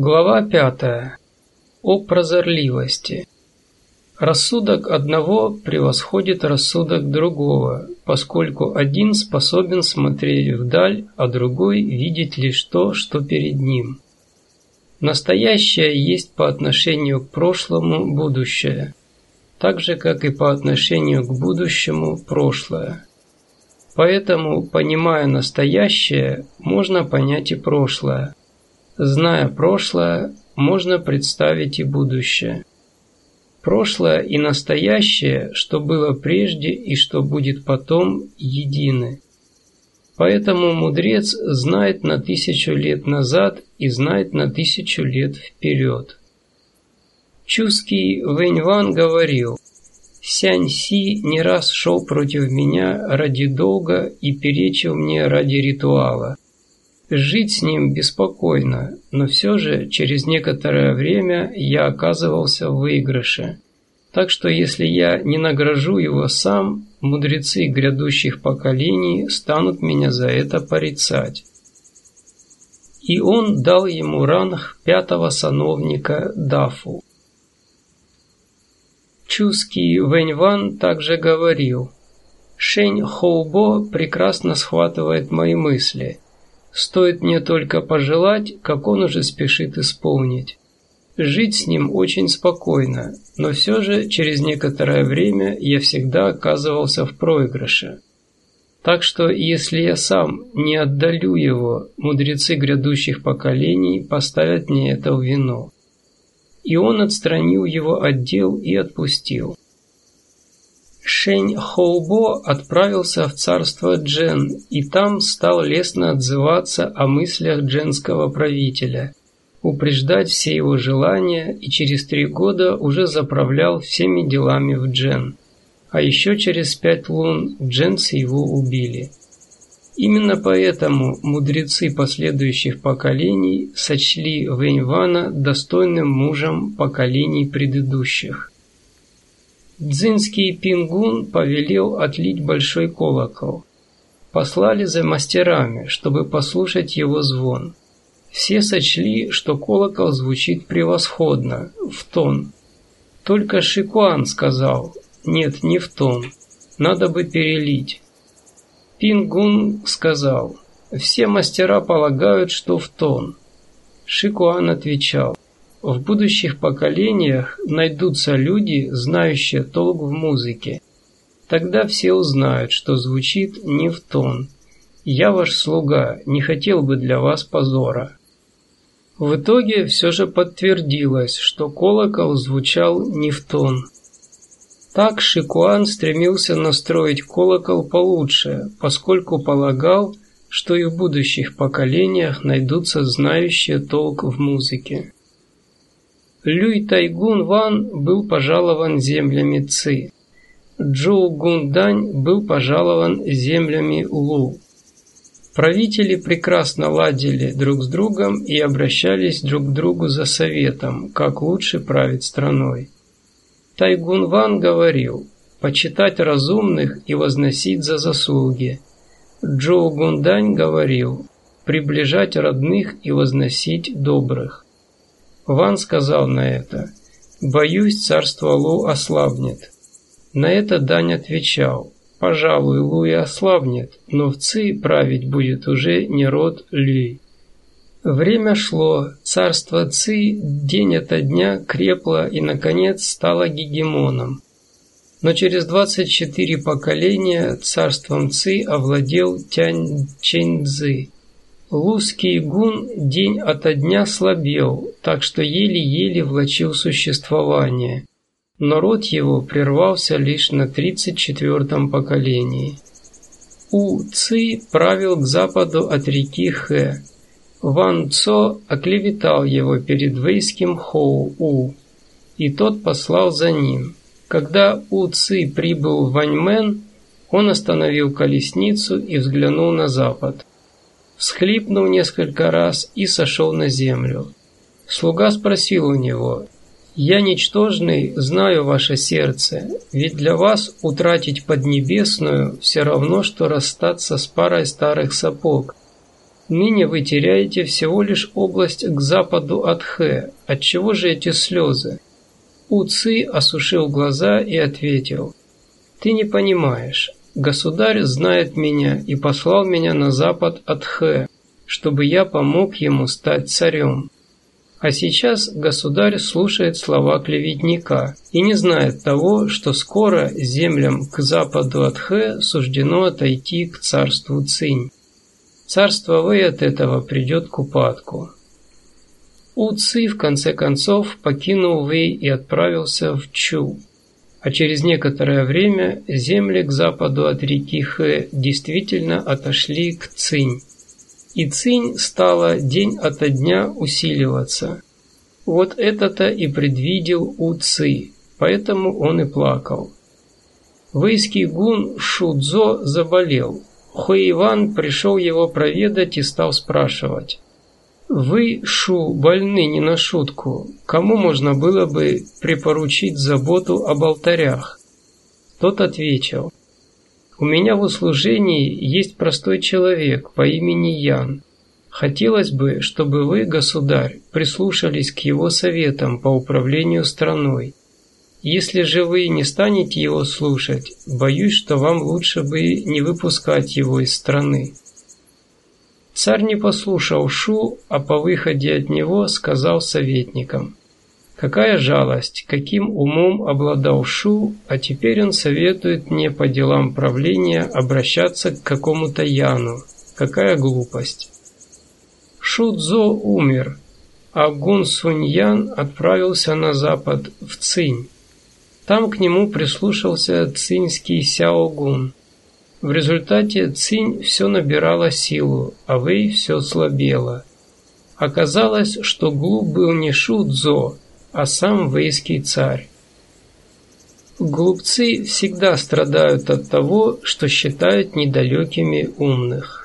Глава пятая. О прозорливости. Рассудок одного превосходит рассудок другого, поскольку один способен смотреть вдаль, а другой видеть лишь то, что перед ним. Настоящее есть по отношению к прошлому будущее, так же, как и по отношению к будущему прошлое. Поэтому, понимая настоящее, можно понять и прошлое. Зная прошлое, можно представить и будущее. Прошлое и настоящее, что было прежде и что будет потом, едины. Поэтому мудрец знает на тысячу лет назад и знает на тысячу лет вперед. Чуский Вэньван говорил, «Сянь Си не раз шел против меня ради долга и перечил мне ради ритуала. Жить с ним беспокойно, но все же через некоторое время я оказывался в выигрыше. Так что если я не награжу его сам, мудрецы грядущих поколений станут меня за это порицать. И он дал ему ранг пятого сановника Дафу. Чуский Вэньван также говорил, «Шень Хоубо прекрасно схватывает мои мысли». Стоит мне только пожелать, как он уже спешит исполнить. Жить с ним очень спокойно, но все же через некоторое время я всегда оказывался в проигрыше. Так что если я сам не отдалю его, мудрецы грядущих поколений поставят мне это в вину. И он отстранил его от дел и отпустил. Шень Хоубо отправился в царство Джен и там стал лестно отзываться о мыслях дженского правителя, упреждать все его желания и через три года уже заправлял всеми делами в Джен. А еще через пять лун дженцы его убили. Именно поэтому мудрецы последующих поколений сочли Вэньвана достойным мужем поколений предыдущих. Дзинский пингун повелел отлить большой колокол. Послали за мастерами, чтобы послушать его звон. Все сочли, что колокол звучит превосходно, в тон. Только Шикуан сказал, нет, не в тон, надо бы перелить. Пингун сказал, все мастера полагают, что в тон. Шикуан отвечал, в будущих поколениях найдутся люди, знающие толк в музыке. Тогда все узнают, что звучит не в тон. Я ваш слуга, не хотел бы для вас позора. В итоге все же подтвердилось, что колокол звучал не в тон. Так Шикуан стремился настроить колокол получше, поскольку полагал, что и в будущих поколениях найдутся знающие толк в музыке. Люй Тайгун Ван был пожалован землями Ци. Джоу Гундань был пожалован землями Лу. Правители прекрасно ладили друг с другом и обращались друг к другу за советом, как лучше править страной. Тайгун Ван говорил, почитать разумных и возносить за заслуги. Джоу Гундань говорил, приближать родных и возносить добрых. Ван сказал на это, «Боюсь, царство Лу ослабнет». На это Дань отвечал, «Пожалуй, Лу и ослабнет, но в Ци править будет уже не род Люй». Время шло, царство Ци день ото дня крепло и, наконец, стало гегемоном. Но через 24 поколения царством Ци овладел Тянь Чэньцзы, Лузский гун день ото дня слабел, так что еле-еле влачил существование. Но род его прервался лишь на тридцать четвертом поколении. У Ци правил к западу от реки Хэ. Ван Цо оклеветал его перед вейским Хоу-У, и тот послал за ним. Когда У Ци прибыл в Ваньмен, он остановил колесницу и взглянул на запад всхлипнул несколько раз и сошел на землю. Слуга спросил у него, «Я ничтожный, знаю ваше сердце, ведь для вас утратить Поднебесную все равно, что расстаться с парой старых сапог. Ныне вы теряете всего лишь область к западу от Хэ. Отчего же эти слезы? У Ци осушил глаза и ответил. Ты не понимаешь. Государь знает меня и послал меня на запад от Хэ, чтобы я помог ему стать царем. А сейчас государь слушает слова клеветника и не знает того, что скоро землям к западу от Хэ суждено отойти к царству Цинь. Царство Вэй от этого придет к упадку. У Ци в конце концов покинул Вэй и отправился в Чу. А через некоторое время земли к западу от реки Хэ действительно отошли к Цинь и цинь стала день ото дня усиливаться. Вот это-то и предвидел У Ци, поэтому он и плакал. Вейский гун Шудзо заболел. Хуэйван пришел его проведать и стал спрашивать. «Вы, Шу, больны не на шутку. Кому можно было бы припоручить заботу об алтарях?» Тот ответил. У меня в услужении есть простой человек по имени Ян. Хотелось бы, чтобы вы, государь, прислушались к его советам по управлению страной. Если же вы не станете его слушать, боюсь, что вам лучше бы не выпускать его из страны. Царь не послушал Шу, а по выходе от него сказал советникам. Какая жалость, каким умом обладал Шу, а теперь он советует мне по делам правления обращаться к какому-то Яну. Какая глупость. Шу Цзо умер, а Гун Сунь Ян отправился на запад, в Цинь. Там к нему прислушался цинский Сяо Гун. В результате Цинь все набирала силу, а Вэй все слабела. Оказалось, что глуп был не Шу Цзо, а сам вейский царь. Глупцы всегда страдают от того, что считают недалекими умных.